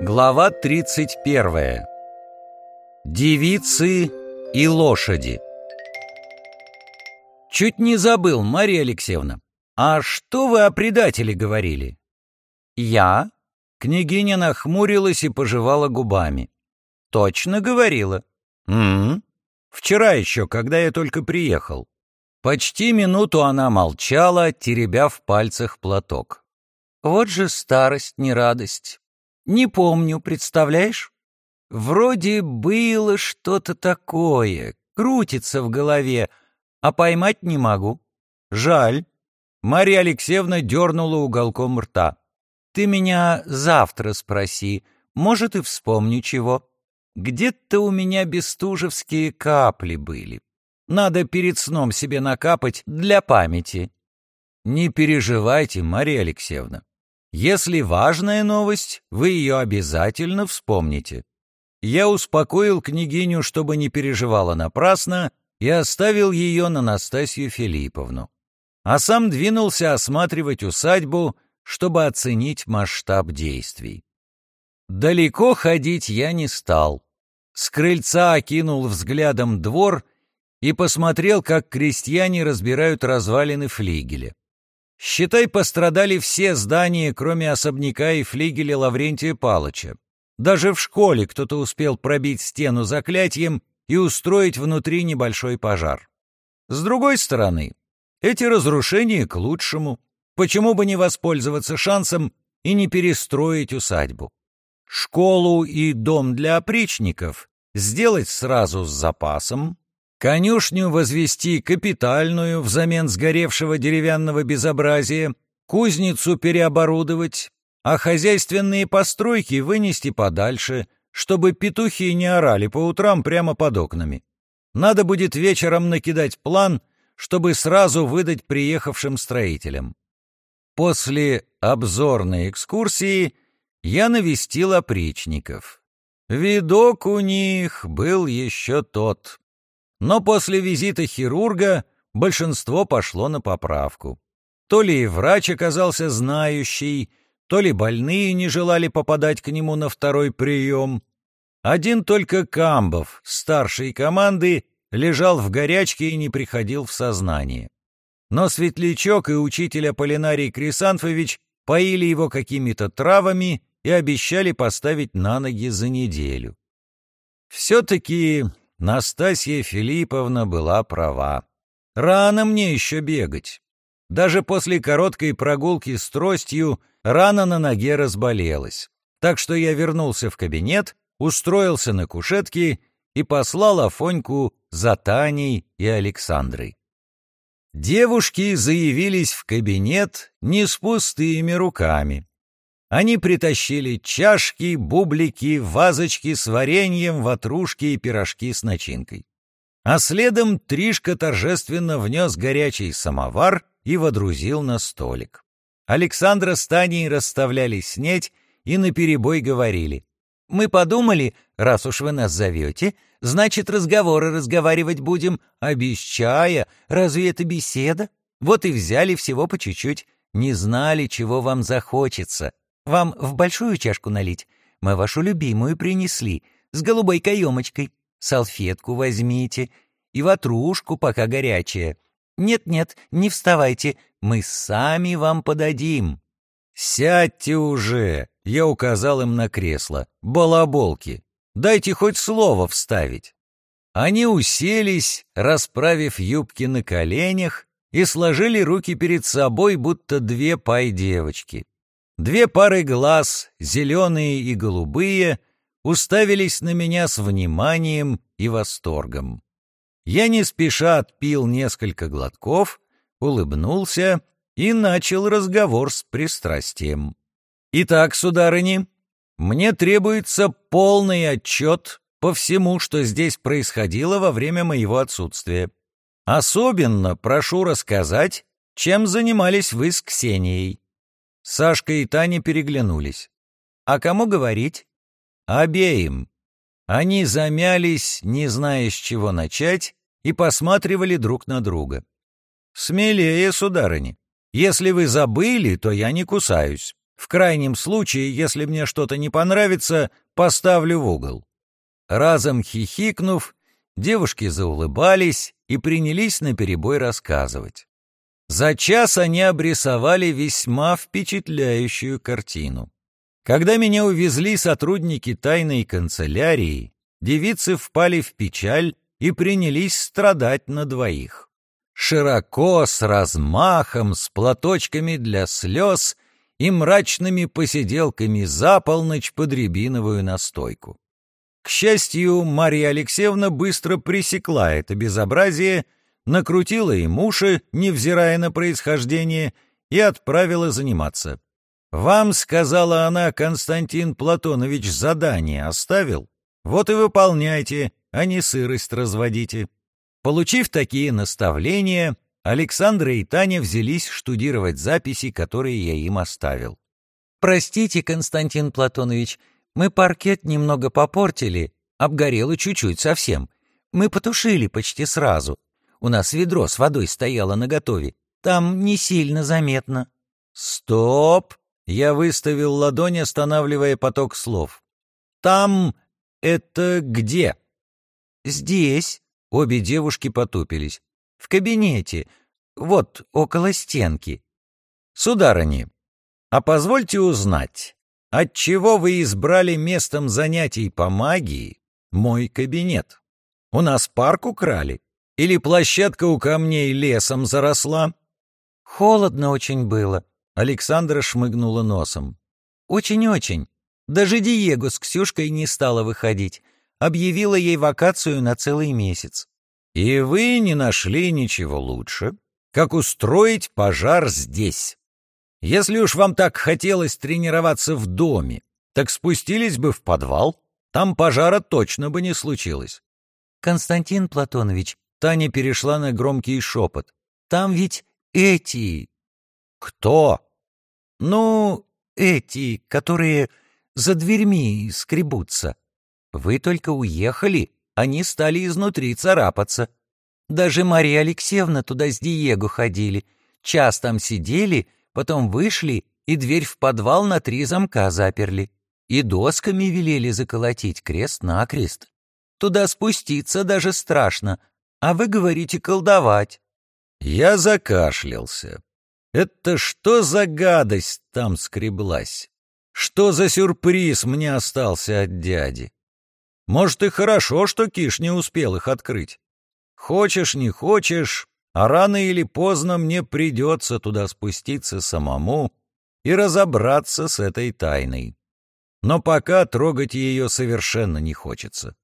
Глава 31. Девицы и лошади. Чуть не забыл, Мария Алексеевна. А что вы о предателе говорили? Я? Княгиня нахмурилась и пожевала губами. Точно говорила. М, Вчера еще, когда я только приехал. Почти минуту она молчала, теребя в пальцах платок. Вот же старость, не радость. Не помню, представляешь? Вроде было что-то такое, крутится в голове, а поймать не могу. Жаль. Марья Алексеевна дернула уголком рта. Ты меня завтра спроси, может, и вспомню чего. Где-то у меня бестужевские капли были. Надо перед сном себе накапать для памяти. Не переживайте, Мария Алексеевна. Если важная новость, вы ее обязательно вспомните. Я успокоил княгиню, чтобы не переживала напрасно, и оставил ее на Настасью Филипповну. А сам двинулся осматривать усадьбу, чтобы оценить масштаб действий. Далеко ходить я не стал. С крыльца окинул взглядом двор и посмотрел, как крестьяне разбирают развалины флигеля. Считай, пострадали все здания, кроме особняка и флигеля Лаврентия Палыча. Даже в школе кто-то успел пробить стену заклятием и устроить внутри небольшой пожар. С другой стороны, эти разрушения к лучшему. Почему бы не воспользоваться шансом и не перестроить усадьбу? Школу и дом для опричников сделать сразу с запасом, конюшню возвести капитальную взамен сгоревшего деревянного безобразия, кузницу переоборудовать, а хозяйственные постройки вынести подальше, чтобы петухи не орали по утрам прямо под окнами. Надо будет вечером накидать план, чтобы сразу выдать приехавшим строителям. После обзорной экскурсии я навестил опричников. Видок у них был еще тот. Но после визита хирурга большинство пошло на поправку. То ли врач оказался знающий, то ли больные не желали попадать к нему на второй прием. Один только Камбов, старшей команды, лежал в горячке и не приходил в сознание. Но Светлячок и учитель Аполлинарий Крисанфович поили его какими-то травами и обещали поставить на ноги за неделю. Все-таки Настасья Филипповна была права. Рано мне еще бегать. Даже после короткой прогулки с тростью рана на ноге разболелась. Так что я вернулся в кабинет, устроился на кушетке и послал Афоньку за Таней и Александрой. Девушки заявились в кабинет не с пустыми руками. Они притащили чашки, бублики, вазочки с вареньем, ватрушки и пирожки с начинкой. А следом Тришка торжественно внес горячий самовар и водрузил на столик. Александра с Таней расставляли снеть и наперебой говорили. «Мы подумали, раз уж вы нас зовете, значит, разговоры разговаривать будем, без чая разве это беседа? Вот и взяли всего по чуть-чуть, не знали, чего вам захочется, вам в большую чашку налить? Мы вашу любимую принесли, с голубой каемочкой. Салфетку возьмите и ватрушку, пока горячая. Нет-нет, не вставайте, мы сами вам подадим. Сядьте уже, я указал им на кресло. Балаболки, дайте хоть слово вставить. Они уселись, расправив юбки на коленях, и сложили руки перед собой, будто две пай-девочки. Две пары глаз, зеленые и голубые, уставились на меня с вниманием и восторгом. Я не спеша отпил несколько глотков, улыбнулся и начал разговор с пристрастием. «Итак, сударыни, мне требуется полный отчет по всему, что здесь происходило во время моего отсутствия. Особенно прошу рассказать, чем занимались вы с Ксенией. Сашка и Таня переглянулись. «А кому говорить?» «Обеим». Они замялись, не зная, с чего начать, и посматривали друг на друга. «Смелее, сударыни. Если вы забыли, то я не кусаюсь. В крайнем случае, если мне что-то не понравится, поставлю в угол». Разом хихикнув, девушки заулыбались и принялись наперебой рассказывать. За час они обрисовали весьма впечатляющую картину. Когда меня увезли сотрудники тайной канцелярии, девицы впали в печаль и принялись страдать на двоих. Широко, с размахом, с платочками для слез и мрачными посиделками за полночь под рябиновую настойку. К счастью, Марья Алексеевна быстро пресекла это безобразие, накрутила им уши, невзирая на происхождение, и отправила заниматься. «Вам, — сказала она, — Константин Платонович задание оставил? Вот и выполняйте, а не сырость разводите». Получив такие наставления, Александра и Таня взялись штудировать записи, которые я им оставил. «Простите, Константин Платонович, мы паркет немного попортили, обгорело чуть-чуть совсем. Мы потушили почти сразу. У нас ведро с водой стояло наготове. Там не сильно заметно». «Стоп!» — я выставил ладонь, останавливая поток слов. «Там это где?» «Здесь». Обе девушки потупились. «В кабинете. Вот, около стенки». «Сударыни, а позвольте узнать, Отчего вы избрали местом занятий по магии мой кабинет? У нас парк украли? Или площадка у камней лесом заросла? Холодно очень было. Александра шмыгнула носом. Очень-очень. Даже Диего с Ксюшкой не стала выходить. Объявила ей вакацию на целый месяц. И вы не нашли ничего лучше, как устроить пожар здесь. Если уж вам так хотелось тренироваться в доме, так спустились бы в подвал, там пожара точно бы не случилось. Константин Платонович, Таня перешла на громкий шепот. Там ведь эти... Кто? Ну, эти, которые за дверьми скребутся. Вы только уехали, они стали изнутри царапаться. Даже Мария Алексеевна туда с Диего ходили. Час там сидели, Потом вышли и дверь в подвал на три замка заперли. И досками велели заколотить крест-накрест. Туда спуститься даже страшно, а вы говорите колдовать. Я закашлялся. Это что за гадость там скреблась? Что за сюрприз мне остался от дяди? Может, и хорошо, что Киш не успел их открыть. Хочешь, не хочешь, а рано или поздно мне придется туда спуститься самому и разобраться с этой тайной. Но пока трогать ее совершенно не хочется.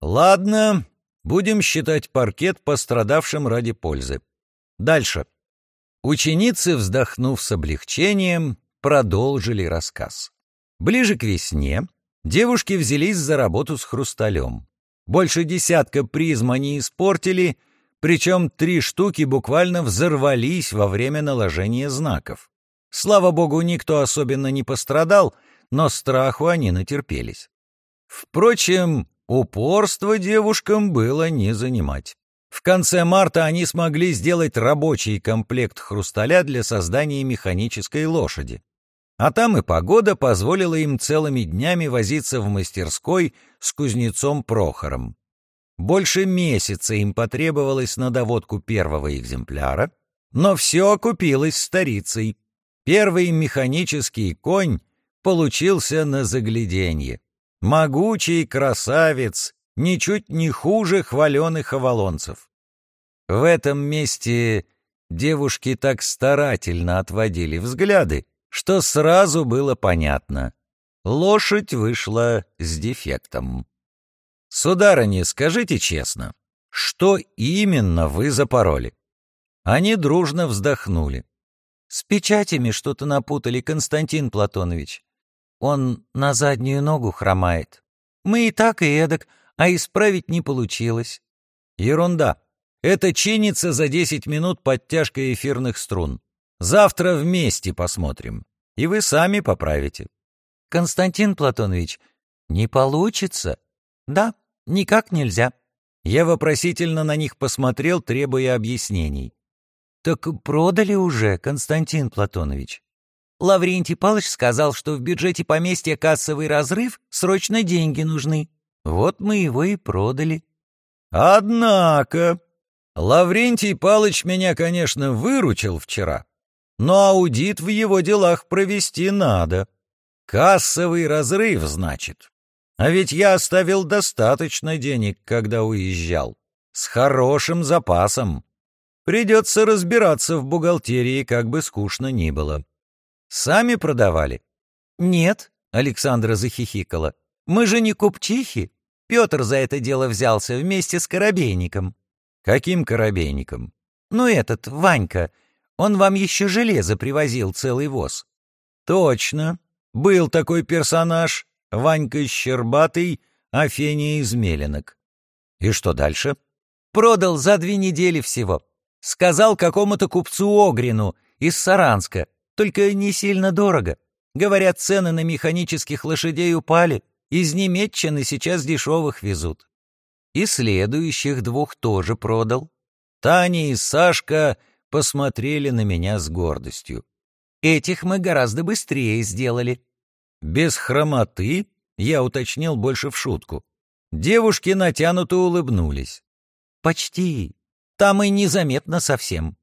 Ладно, будем считать паркет пострадавшим ради пользы. Дальше. Ученицы, вздохнув с облегчением, продолжили рассказ. Ближе к весне девушки взялись за работу с хрусталем. Больше десятка призм они испортили — причем три штуки буквально взорвались во время наложения знаков. Слава богу, никто особенно не пострадал, но страху они натерпелись. Впрочем, упорство девушкам было не занимать. В конце марта они смогли сделать рабочий комплект хрусталя для создания механической лошади. А там и погода позволила им целыми днями возиться в мастерской с кузнецом Прохором. Больше месяца им потребовалось на доводку первого экземпляра, но все окупилось старицей. Первый механический конь получился на загляденье. Могучий красавец, ничуть не хуже хваленых авалонцев. В этом месте девушки так старательно отводили взгляды, что сразу было понятно. Лошадь вышла с дефектом. «Сударыня, скажите честно, что именно вы запороли?» Они дружно вздохнули. «С печатями что-то напутали, Константин Платонович. Он на заднюю ногу хромает. Мы и так, и эдак, а исправить не получилось». «Ерунда. Это чинится за десять минут подтяжкой эфирных струн. Завтра вместе посмотрим, и вы сами поправите». «Константин Платонович, не получится?» «Да, «Никак нельзя». Я вопросительно на них посмотрел, требуя объяснений. «Так продали уже, Константин Платонович?» Лаврентий Палыч сказал, что в бюджете поместья кассовый разрыв, срочно деньги нужны. Вот мы его и продали. Однако, Лаврентий Палыч меня, конечно, выручил вчера, но аудит в его делах провести надо. Кассовый разрыв, значит. А ведь я оставил достаточно денег, когда уезжал. С хорошим запасом. Придется разбираться в бухгалтерии, как бы скучно ни было. Сами продавали? Нет, Александра захихикала. Мы же не купчихи. Петр за это дело взялся вместе с Коробейником. Каким Коробейником? Ну этот, Ванька. Он вам еще железо привозил целый воз. Точно. Был такой персонаж. Ванька Щербатый, а Феня из Меленок. И что дальше? Продал за две недели всего. Сказал какому-то купцу Огрину из Саранска. Только не сильно дорого. Говорят, цены на механических лошадей упали. Из Немеччины сейчас дешевых везут. И следующих двух тоже продал. Таня и Сашка посмотрели на меня с гордостью. Этих мы гораздо быстрее сделали. Без хромоты, я уточнил больше в шутку. Девушки натянуто улыбнулись. Почти. Там и незаметно совсем.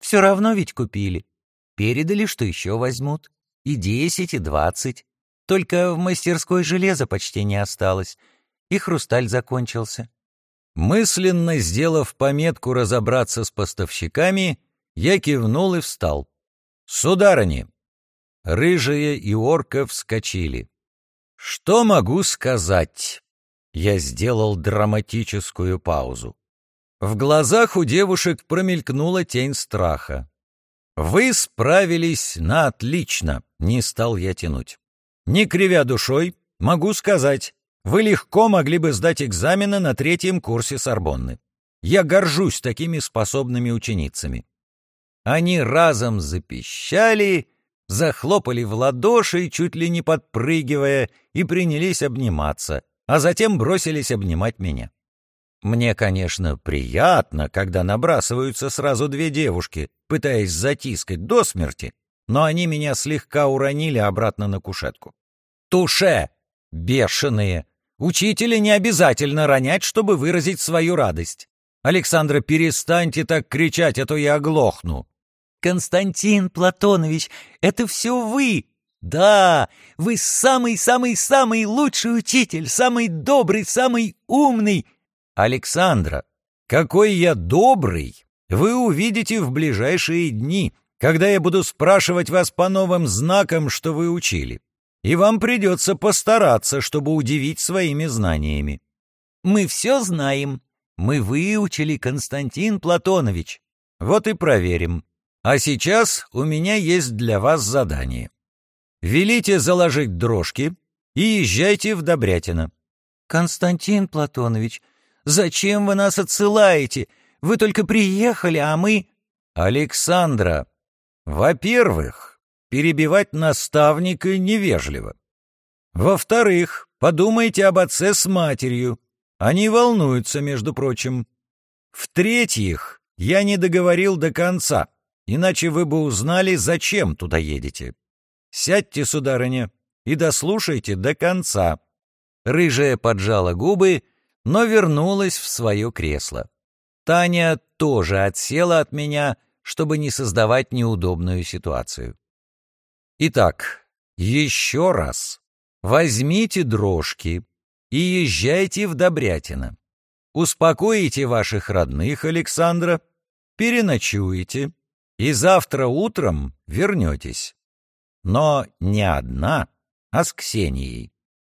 Все равно ведь купили. Передали, что еще возьмут. И десять, и двадцать. Только в мастерской железа почти не осталось, и хрусталь закончился. Мысленно сделав пометку разобраться с поставщиками, я кивнул и встал. «Сударыни!» Рыжая и орка вскочили. «Что могу сказать?» Я сделал драматическую паузу. В глазах у девушек промелькнула тень страха. «Вы справились на отлично», — не стал я тянуть. Не кривя душой, могу сказать, вы легко могли бы сдать экзамены на третьем курсе Сорбонны. Я горжусь такими способными ученицами. Они разом запищали, захлопали в ладоши, чуть ли не подпрыгивая, и принялись обниматься, а затем бросились обнимать меня. Мне, конечно, приятно, когда набрасываются сразу две девушки, пытаясь затискать до смерти, но они меня слегка уронили обратно на кушетку. «Туше! Бешеные! Учителя не обязательно ронять, чтобы выразить свою радость. Александра, перестаньте так кричать, а то я оглохну». «Константин Платонович, это все вы!» «Да, вы самый-самый-самый лучший учитель, самый добрый, самый умный!» «Александра, какой я добрый, вы увидите в ближайшие дни, когда я буду спрашивать вас по новым знакам, что вы учили. И вам придется постараться, чтобы удивить своими знаниями. Мы все знаем. Мы выучили, Константин Платонович. Вот и проверим. А сейчас у меня есть для вас задание. Велите заложить дрожки и езжайте в Добрятино. Константин Платонович, зачем вы нас отсылаете? Вы только приехали, а мы... Александра, во-первых, перебивать наставника невежливо. Во-вторых, подумайте об отце с матерью. Они волнуются, между прочим. В-третьих, я не договорил до конца, иначе вы бы узнали, зачем туда едете. Сядьте, сударыня, и дослушайте до конца. Рыжая поджала губы, но вернулась в свое кресло. Таня тоже отсела от меня, чтобы не создавать неудобную ситуацию. Итак, еще раз. Возьмите дрожки и езжайте в Добрятино. Успокоите ваших родных, Александра, переночуете и завтра утром вернетесь. Но не одна, а с Ксенией.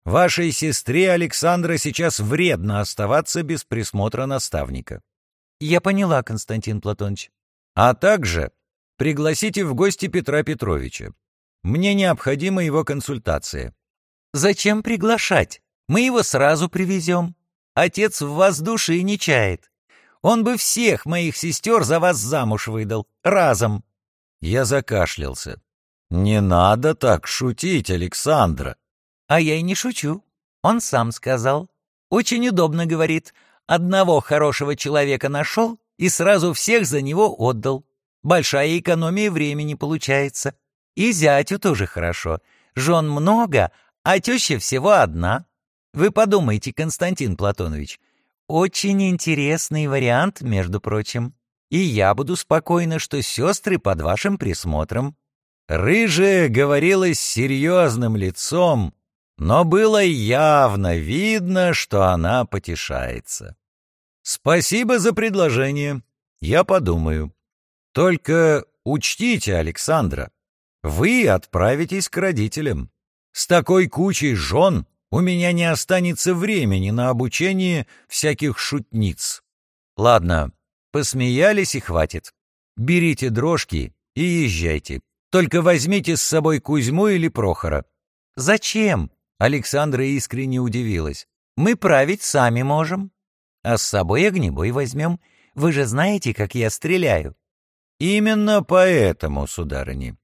Вашей сестре Александра сейчас вредно оставаться без присмотра наставника. Я поняла, Константин Платонович. А также пригласите в гости Петра Петровича. Мне необходима его консультация. Зачем приглашать? Мы его сразу привезем. Отец в вас души не чает. Он бы всех моих сестер за вас замуж выдал. Разом. Я закашлялся. Не надо так шутить, Александра. А я и не шучу. Он сам сказал. Очень удобно, говорит. Одного хорошего человека нашел, и сразу всех за него отдал. Большая экономия времени получается. И зятю тоже хорошо. Жен много, а теща всего одна. Вы подумайте, Константин Платонович. Очень интересный вариант, между прочим. И я буду спокойна, что сестры под вашим присмотром. Рыжая говорила с серьезным лицом, но было явно видно, что она потешается. «Спасибо за предложение. Я подумаю. Только учтите, Александра, вы отправитесь к родителям. С такой кучей жен у меня не останется времени на обучение всяких шутниц. Ладно, посмеялись и хватит. Берите дрожки и езжайте. Только возьмите с собой Кузьму или Прохора. Зачем? Александра искренне удивилась. Мы править сами можем. А с собой огнебой возьмем. Вы же знаете, как я стреляю. Именно поэтому, сударыни,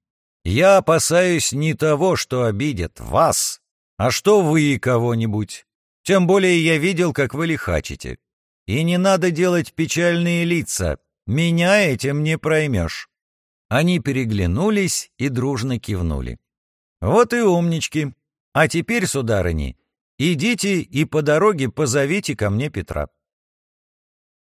я опасаюсь не того, что обидят вас, а что вы кого-нибудь. Тем более я видел, как вы лихачите. И не надо делать печальные лица. Меня этим не проймешь. Они переглянулись и дружно кивнули. Вот и умнички. А теперь, сударыни, идите и по дороге позовите ко мне Петра.